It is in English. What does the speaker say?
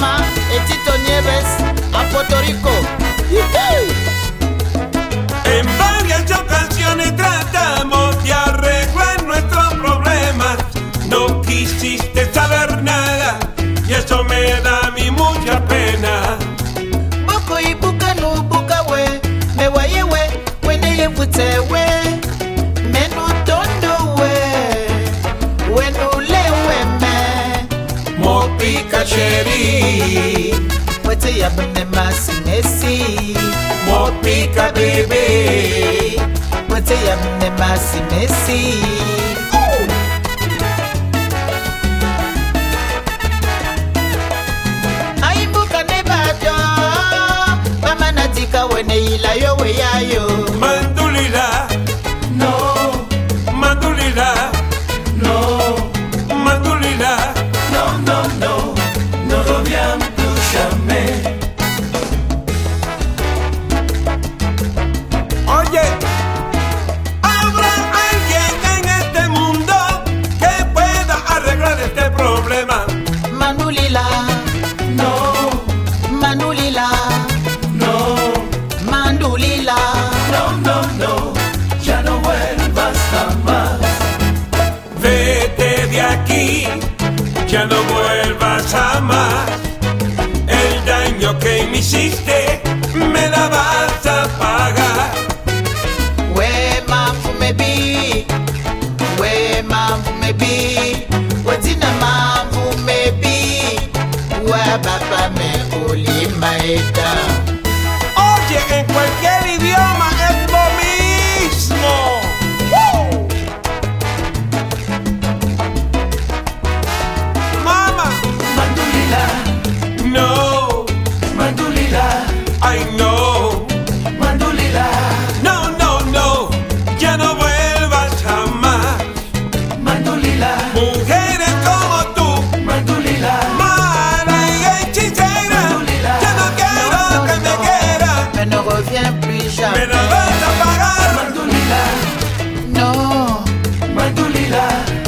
Obama Nieves a Puerto Rico. ¡Yuhu! En varias ocasiones na cherry. What a yabana massinesi. Mopika baby. What a yabana massinesi. Mama natika wene ila yo we ya yo vuelvas a amar. El daño que me hiciste me la vas a pagar. Wema fumebi, wema fumebi, wazina mambo mebi, wabapa me ulimaeta. Oye, en cualquier Me la vas a pagar. Mantulila. No. Mantulila.